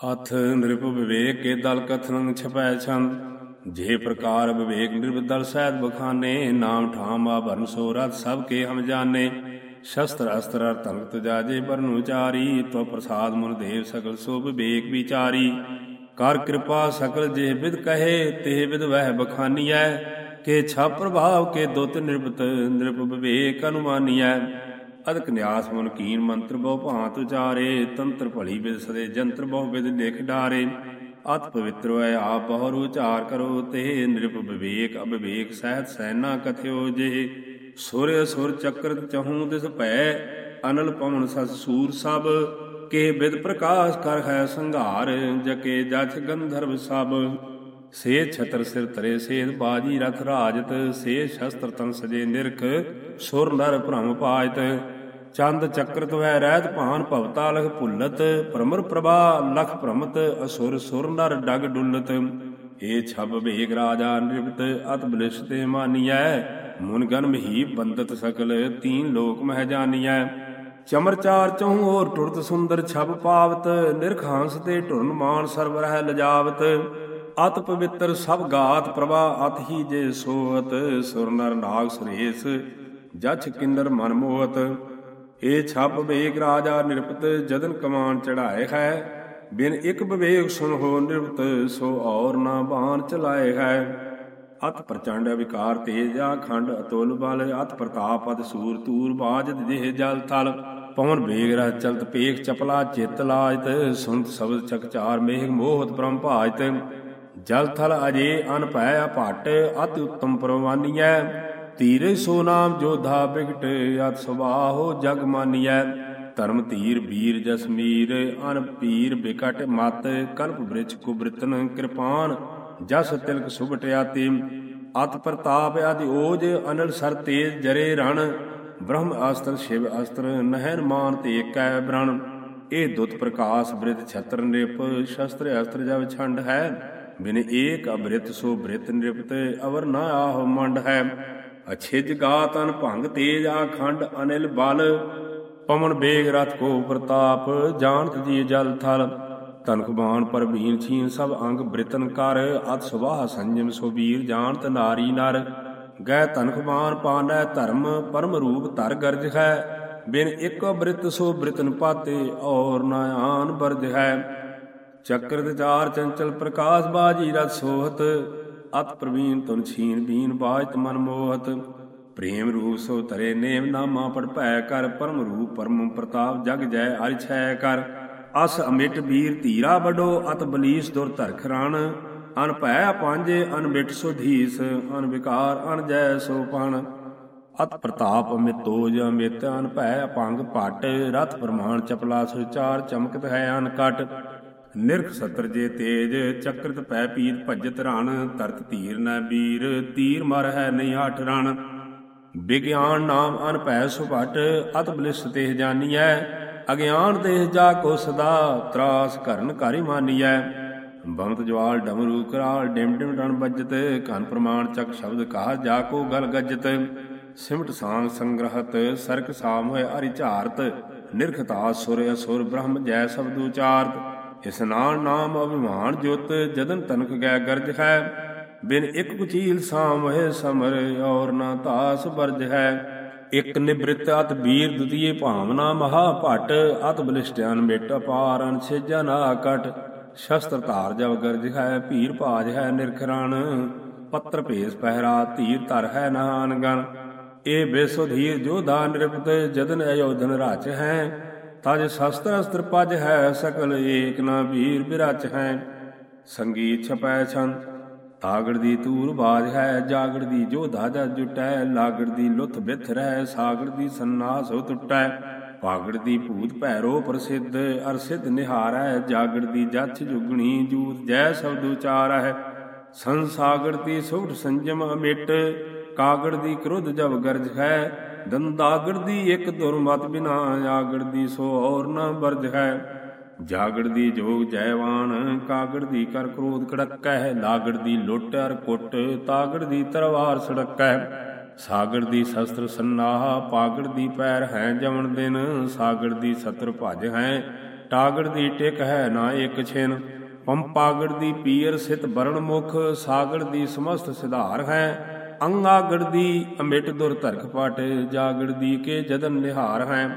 ਅਥ ਨਿਰਭ ਵਿਵੇਕ ਕੇ ਦਲ ਕਥਨ ਛਪੈ ਛੰਦ। ਜੇ ਪ੍ਰਕਾਰ ਵਿਵੇਕ ਨਿਰਭ ਦਲ ਸਹਿਤ ਬਖਾਨੇ, ਨਾਮ ਠਾਮ ਆਭਰਨ ਸੋ ਰਤ ਸਭ ਕੇ ਹਮ ਜਾਣੇ। ਸ਼ਸਤਰ ਅਸਤਰ ਤਨਕ ਤੁਜਾ ਜੇ ਬਰਨ ਉਚਾਰੀ ਤੋ ਪ੍ਰਸਾਦ ਮਨ ਦੇਵ ਸਕਲ ਸੋ ਵਿਵੇਕ ਵਿਚਾਰੀ। ਕਰ ਕਿਰਪਾ ਸਕਲ ਜੇ ਵਿਦ ਕਹੇ, ਤੇ ਵਿਦ ਵਹਿ ਬਖਾਨੀਐ। ਕੇ ਛਾ ਪ੍ਰਭਾਵ ਕੇ ਦੁੱਤ ਨਿਰਭਤ ਨਿਰਭ ਵਿਵੇਕ ਅਨੁਮਾਨੀਐ। ਅਦਕ ਨਿਆਸ ਮਨ ਕੀਨ ਮੰਤਰ ਬਹੁ ਭਾਂਤ ਉਚਾਰੇ, ਤੰਤਰ ਭਲੀ ਬਿਦ ਸਦੇ, ਜੰਤਰ ਬਹੁ ਬਿਦ ਲਿਖ ਡਾਰੇ। ਅਤ ਪਵਿੱਤਰ ਹੈ ਆਪ ਬਹੁ ਉਚਾਰ ਕਰੋ ਤੇ ਨਿਰਭ ਵਿਵੇਕ, ਅਬਿਵੇਕ, ਸਹਿਤ ਸੈਨਾ ਕਥਿਓ ਜੇ। ਸੁਰ ਅਸੁਰ ਚੱਕਰਤ ਚਹੂ ਦਿਸ ਭੈ, ਅਨਲ ਪਵਨ ਸਸ ਸੂਰ ਸਭ। ਕੇ ਬਿਦ ਪ੍ਰਕਾਸ਼ ਕਰ ਹੈ ਸੰਘਾਰ, ਜਕੇ ਜਥ ਗੰਧਰਵ ਸਭ। ਸੇ ਛਤਰ ਸਿਰ ਤਰੇ, ਸੇਧ ਬਾਜੀ ਰਥ ਰਾਜਤ। ਸੇ ਸ਼ਸਤਰ ਤਨ ਸਜੇ ਨਿਰਖ, ਸੁਰ ਨਰ ਭ੍ਰਮ ਪਾਜਤ ਚੰਦ ਚੱਕਰ ਤਵੈ ਰਹਿਤ ਭਾਨ ਭਵਤਾ ਲਖ ਭੁੱਲਤ, ਭ੍ਰਮਰ ਪ੍ਰਭਾ ਲਖ ਭ੍ਰਮਤ, ਅਸੁਰ ਸੁਰ ਨਰ ਡਗ ਡੁੱਲਤ। ਏ ਛਬ ਭੇਗ ਰਾਜਾ ਨਿਰਭਤ ਅਤ ਬਲਿਸ਼ ਤੇ ਮਾਨੀਐ। ਮੁਨ ਗਨ ਮਹੀ ਬੰਦਤ ਸਕਲ, ਤੀਨ ਲੋਕ ਮਹਿ ਜਾਨੀਐ। ਚਮਰ ਚਾਰ ਚਹੁ ਹੋਰ ਟੁਰਤ ਸੁੰਦਰ ਛਬ ਪਾਵਤ, ਨਿਰਖਾਂਸ ਤੇ ਢੁਰਨ ਮਾਨ ਸਰਬ ਰਹਿ ਲਜਾਵਤ। ਅਤ ਪਵਿੱਤਰ ਸਭ ਗਾਤ ਪ੍ਰਭਾ, ਅਤ ਹੀ ਜੇ ਸੋਤ ਸੁਰ ਨਰ ਨਾਗ ਸੁਰੇਸ, ਜਛ ਕਿੰਦਰ ਮਨ ਮੋਹਤ। ਏ ਛਬ ਵੇਗ ਰਾਜਾ ਨਿਰਪਤ ਜਦਨ ਕਮਾਨ ਚੜਾਏ ਹੈ। ਬਿਨ ਇਕ ਵਿਵੇਕ ਸੁਨ ਹੋ ਨਿਰਪਤ, ਸੋ ਔਰ ਨਾ ਬਾਣ ਚਲਾਏ ਹੈ। ਅਤ ਪ੍ਰਚੰਡ ਵਿਕਾਰ ਤੇਜਾ, ਖੰਡ ਅਤੁਲ ਬਲ, ਅਤ ਪ੍ਰਤਾਪ, ਅਤ ਸੂਰ ਤੂਰ ਬਾਜਤ ਜਿਹ ਜਲ ਥਲ। ਪਵਨ ਵੇਗ ਰਹ ਚਲਤ ਪੇਖ ਚਪਲਾ, ਚਿਤ ਲਾਜਤ ਸੁਨਤ ਸ਼ਬਦ ਚਕਚਾਰ ਮੇਹ ਮੋਹਤ ਬ੍ਰਹਮ ਭਾਜਤ। ਜਲ ਥਲ ਅਜੇ ਅਨ ਭੈ ਅਪਟ, ਅਤਿ ਉਤਮ ਪਰਵਾਨੀਐ ਤੀਰੇ ਸੋ ਨਾਮ ਜੋਧਾ ਬਿਗਟ ਅਤ ਸੁਬਾਹੋ ਜਗ ਮਾਨੀਐ। ਧਰਮ ਧੀਰ ਵੀਰ ਜਸਮੀਰ ਅਨ ਪੀਰ ਬਿਕਟ ਮਤ, ਕਲਪ ਬ੍ਰਿਛ ਕੁਬ੍ਰਿਤਨ ਕਿਰਪਾਨ, ਜਸ ਤਿਲਕ ਸੁਭਟਿਆਤੀ ਅਤ ਪ੍ਰਤਾਪ ਆਦਿ ਓਜ, ਅਨਲ ਸਰ ਤੇਜ ਜਰੇ ਰਣ। ਬ੍ਰਹਮ ਅਸਤਰ, ਸ਼ਿਵ ਅਸਤਰ, ਨਹਿਰ ਮਾਨ ਤੇ ਏਕੈ ਬ੍ਰਣ। ਇਹ ਦੁੱਤ ਪ੍ਰਕਾਸ਼ ਬ੍ਰਿਤ ਛਤਰ ਨਿਰਪ, ਸ਼ਸਤਰ ਅਸਤਰ ਜਬ ਛੰਡ ਹੈ। ਬਿਨ ਏਕ ਅਬ੍ਰਿਤ ਸੋ ਬ੍ਰਿਤ ਨਿਰਪਤ, ਅਵਰ ਨਾ ਆਹ ਮੰਡ ਹੈ। ਅਛਿਜ ਗਾਤਨ ਭੰਗ ਤੇਜ ਆਖੰਡ ਅਨਿਲ ਬਲ। ਪਵਨ ਬੇਗ ਰਥ ਕੋ ਪ੍ਰਤਾਪ, ਜਾਣਤ ਜੀ ਜਲ ਥਲ। ਤਨਖ ਬਾਣ ਪਰ ਛੀਨ ਸਭ ਅੰਗ ਬ੍ਰਿਤਨ ਕਰ। ਅਤ ਸੁਬਾਹ ਸੰਜਮ ਸੋ ਵੀਰ ਜਾਣਤ ਨਾਰੀ ਨਰ। ਗੈ ਤਨਖ ਬਾਣ ਪਾਨੈ ਧਰਮ, ਪਰਮ ਰੂਪ ਧਰ ਗਰਜ ਹੈ। ਬਿਨ ਇਕ ਬ੍ਰਿਤ ਸੋ ਬ੍ਰਿਤਨ ਪਾਤੇ ਔਰ ਨਾ ਆਨ ਬਰਜ ਹੈ। ਚੱਕਰ ਤੇ ਚਾਰ ਚੰਚਲ ਪ੍ਰਕਾਸ਼ ਬਾਜੀ ਰਤ ਸੋਹਤ। ਅਤ ਪ੍ਰਵੀਨ ਤੁਨ ਛੀਨ ਬੀਨ ਬਾਜਤ ਮਨ ਮੋਹਤ। ਪ੍ਰੇਮ ਰੂਪ ਸੋ ਤਰੇ ਨੇਮ ਨਾਮਾ ਪੜ ਭੈ ਕਰ, ਪਰਮ ਰੂਪ ਪਰਮ ਪ੍ਰਤਾਪ ਜਗ ਜੈ ਅਰਿ ਛੈ ਕਰ। ਅਸ ਅਮਿਟ ਵੀਰ ਧੀਰਾ ਬਡੋ ਅਤ ਬਲੀਸ ਦੁਰ ਧਰਖ ਰਣ। ਅਨ ਭੈ ਪੰਜੇ ਅਨ ਮਿਟ ਸੁਧੀਸ ਅਨ ਵਿਕਾਰ ਅਨ ਜੈ ਸੋ ਪਣ। ਅਤ ਪ੍ਰਤਾਪ ਅਮਿਤੋਜ ਅਮਿਤ, ਅਨ ਭੈ ਅਪੰਗ ਪਟ। ਰਥ ਪ੍ਰਮਾਣ ਚਪਲਾ ਸੁਚਾਰ ਚਮਕਤ ਹੈ ਅਨ ਕਟ। ਨਿਰਖ ਸਤਰ ਜੇ ਤੇਜ, ਚੱਕਰਤ ਪੈ ਪੀਤ ਭਜਤ ਰਣ, ਤਰਤ ਧੀਰ ਨੈ ਵੀਰ ਤੀਰ ਮਰ ਹੈ ਨਹੀਂ ਹਠ ਰਣ। ਵਿਗਿਆਨ ਨਾਮ ਅਨ ਭੈ ਸੁਭਟ ਅਤ ਬਲਿਸ ਤੇ ਜਾਨੀਐ। ਅਗਿਆਨ ਦੇਹ ਜਾ ਕੋ ਸਦਾ, ਤਰਾਸ ਕਰਨ ਕਾਰੀ ਮਾਨੀਐ। ਬੰਤ ਜਵਾਲ ਡਮਰੂ ਕਰਾਲ, ਡਿਮ ਡਿਮ ਰਣ ਬੱਜਤ ਕਨ ਪ੍ਰਮਾਣ ਚੱਕ ਸ਼ਬਦ ਕਹਾ ਜਾ ਕੋ ਗਲ ਗੱਜਤ। ਸਿਮਟ ਸਾਂਗ ਸੰਗ੍ਰਹਤ, ਸਰਕ ਸਾਮ ਹੋਏ ਅਰਿ ਝਾਰਤ ਨਿਰਖਤਾ ਸੁਰ ਅਸੁਰ ਬ੍ਰਹਮ ਜੈ ਸ਼ਬਦ ਉਚਾਰਤ। ਇਸਨਾਨ ਨਾਮ ਅਭਿਮਾਨ ਜੁਤ ਜਦਨ ਤਨਕ ਗੈ ਗਰਜ ਹੈ, ਬਿਨ ਇੱਕ ਕੁਚੀਲ ਸਾਮ ਹੈ ਸਮਰ ਔਰ ਨਾ ਤਾਸ ਬਰਜ ਹੈ। ਇਕ ਨਿਬ੍ਰਿਤ ਅਤ ਵੀਰ ਦੁਤੀਏ ਭਾਵਨਾ ਮਹਾ ਭਟ, ਅਤ ਬਲਿਸ਼ਟਿਆਨ ਮੇਟ ਅਪਾਰਨ ਛੇਜਾ ਨਾ ਕਟ। ਸ਼ਸਤਰ ਧਾਰ ਜਬ ਗਰਜ ਹੈ, ਭੀਰ ਭਾਜ ਹੈ ਨਿਰਖਰਣ ਪੱਤਰ ਭੇਸ ਪਹਿਰਾ, ਧੀਰ ਧਰ ਹੈ ਨਹਾਨ ਗਨ ਇਹ ਬੇਸੁਧੀਰ ਜੋਧਾ ਨਿਰਪਤ ਜਦਨ ਅਯੋਧਨ ਰਾਚ ਹੈ ਤਜ ਸ਼ਸਤਰ ਅਸਤਰ ਪਜ ਹੈ, ਸਕਲ ਏਕ ਨਾ ਵੀਰ ਬਿਰਚ ਹੈ। ਸੰਗੀਤ ਛਪੈ ਛੰ ਤਾਗੜ ਦੀ ਤੂਰ ਬਾਜ ਹੈ, ਜਾਗੜ ਦੀ ਜੋਧਾ ਜਦ ਜੁਟੈ, ਲਾਗੜ ਦੀ ਲੁੱਥ ਬਿਥ ਰਹਿ, ਸਾਗੜ ਦੀ ਸੰਨਾਸ ਹੋ ਟੁੱਟੈ ਪਾਗੜ ਦੀ ਭੂਤ ਭੈਰੋ ਪ੍ਰਸਿੱਧ ਅਰ ਸਿੱਧ ਨਿਹਾਰੈ, ਜਾਗੜ ਦੀ ਜਛ ਜੁਗਣੀ ਜੂਤ ਜੈ ਸ਼ਬਦ ਉਚਾਰੈ ਸੰਸਾਗਰ ਦੀ ਸੁਭਟ ਸੰਜਮ ਅਮਿਟ, ਕਾਗੜ ਦੀ ਕ੍ਰੋਧ ਜਬ ਗਰਜ ਹੈ ਦੰਦਾਗੜ ਦੀ ਇੱਕ ਦੁਰਮਤ ਬਿਨਾ ਆਗੜ ਦੀ ਸੋ ਔਰ ਨਾ ਬਰਜ ਹੈ। ਜਾਗੜ ਦੀ ਜੋਗ ਜੈਵਾਨ, ਕਾਗੜ ਦੀ ਕਰ ਕ੍ਰੋਧ ਕੜਕੈ ਲਾਗੜ ਦੀ ਲੁੱਟ ਅਰ ਕੁੱਟ, ਤਾਗੜ ਦੀ ਤਰਵਾਰ ਸੜਕੈ ਸਾਗੜ ਦੀ ਸ਼ਸਤਰ ਸੰਨਾਹ, ਪਾਗੜ ਦੀ ਪੈਰ ਹੈ ਜਮਣ ਦਿਨ। ਸਾਗੜ ਦੀ ਸਤਰ ਭਜ ਹੈ, ਟਾਗੜ ਦੀ ਟਿਕ ਹੈ ਨਾ ਇੱਕ ਛਿਨ। ਪੰਪਾਗੜ ਦੀ ਪੀਰ ਸਿਤ ਬਰਣ ਮੁਖ, ਸਾਗੜ ਦੀ ਸਮਸਤ ਸਿਧਾਰ ਹੈ। ਅੰਗਾਗੜ ਦੀ ਅਮਿਟ ਦੁਰ ਧਰਖ ਪਟ, ਜਾਗੜ ਦੀ ਕੇ ਜਦਨ ਨਿਹਾਰ ਹੈ।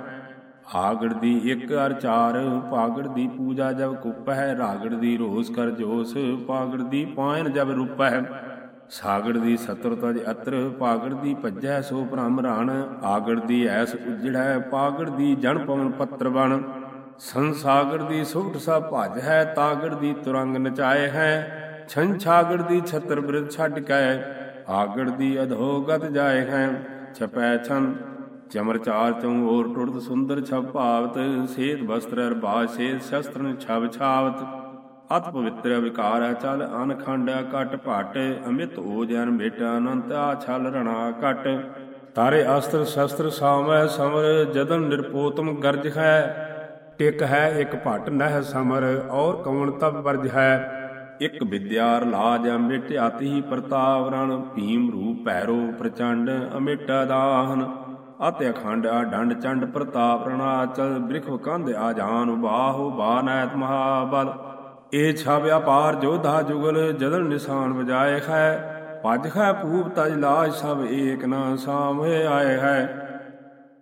ਆਗੜ ਦੀ ਇੱਕ ਅਰ ਚਾਰ, ਪਾਗੜ ਦੀ ਪੂਜਾ ਜਬ ਕੁੱਪ ਹੈ। ਰਾਗੜ ਦੀ ਰੋਸ ਕਰ ਜੋਸ, ਪਾਗੜ ਦੀ ਪਾਇਨ ਜਬ ਰੂਪ ਹੈ। ਸਾਗੜ ਦੀ ਸਤਰ ਤਜ ਅਤਰ, ਪਾਗੜ ਦੀ ਭਜੈ ਸੋ ਭ੍ਰਮ ਰਾਣ। ਆਗੜ ਦੀ ਐਸ ਉਜੜੈ, ਪਾਗੜ ਦੀ ਜਨ ਪਵਨ ਪੱਤਰ ਬਣ। ਸੰਸਾਗਰ ਦੀ ਸੁਭਟ ਸਾ ਭਜ ਹੈ, ਤਾਗੜ ਦੀ ਤੁਰੰਗ ਨਚਾਏ ਹੈ। ਛੰਛਾਗੜ ਦੀ ਛਤਰ ਬ੍ਰਿਧ ਛੱਡ ਕੈ ਆਗੜ ਦੀ ਅਧੋਗਤ ਜਾਏ ਹੈ, ਛਪੈ ਛੰ। ਚਮਰ ਚਾਰ ਚਉ ਔਰ ਟੁਰਤ ਸੁੰਦਰ ਛਪ ਭਾਵਤ, ਸੇਤ ਬਸਤਰ ਅਰ ਬਾਸੇ ਸ਼ਸਤਰਨ ਛਬ ਛਾਵਤ। ਅਤ ਪਵਿੱਤਰ ਵਿਕਾਰ ਚਲ ਅਨਖੰਡ ਕਟ ਭਟ, ਅਮਿਤ ਓ ਜਨ ਮੇਟ, ਅਨੰਤ ਆ ਛਲ ਰਣਾ ਕਟ ਤਾਰੇ ਅਸਤਰ ਸ਼ਸਤਰ ਸਾਮੈ ਸਮਰ, ਜਦਨ ਨਿਰਪੋਤਮ ਗਰਜ ਹੈ। ਟਿਕ ਹੈ ਇਕ ਭਟ ਨਹਿ ਸਮਰ, ਔਰ ਕਵਣ ਤਬ ਵਰਜ ਹੈ। ਇਕ ਵਿਦਿਆਰ ਲਾਜ ਅਮਿਟ ਆਤੀ ਪ੍ਰਤਾਪ ਰਣ ਭੀਮ ਰੂਪ ਭੈਰੋ ਪ੍ਰਚੰਡ ਅਮਿਟ ਦਾਹਨ ਅਤਿ ਅਖੰਡ ਆ ਡੰਡ ਚੰਡ ਪ੍ਰਤਾਪ ਰਣਾਚਲ ਬ੍ਰਿਖ ਕੰਧ ਆ ਜਾਨ ਬਾਹੋ ਬਾਨੈਤ ਮਹਾਬਲ। ਏ ਛਾ ਵਿਆਪਾਰ ਜੋਧਾ ਜੁਗਲ ਜਦਨ ਨਿਸ਼ਾਨ ਵਜਾਏ ਹੈ। ਭਜ ਹੈ ਪੂਪ ਤਜ ਲਾਜ ਸਭ ਏਕ ਨਾ ਸਾਮੇ ਆਏ ਹੈ।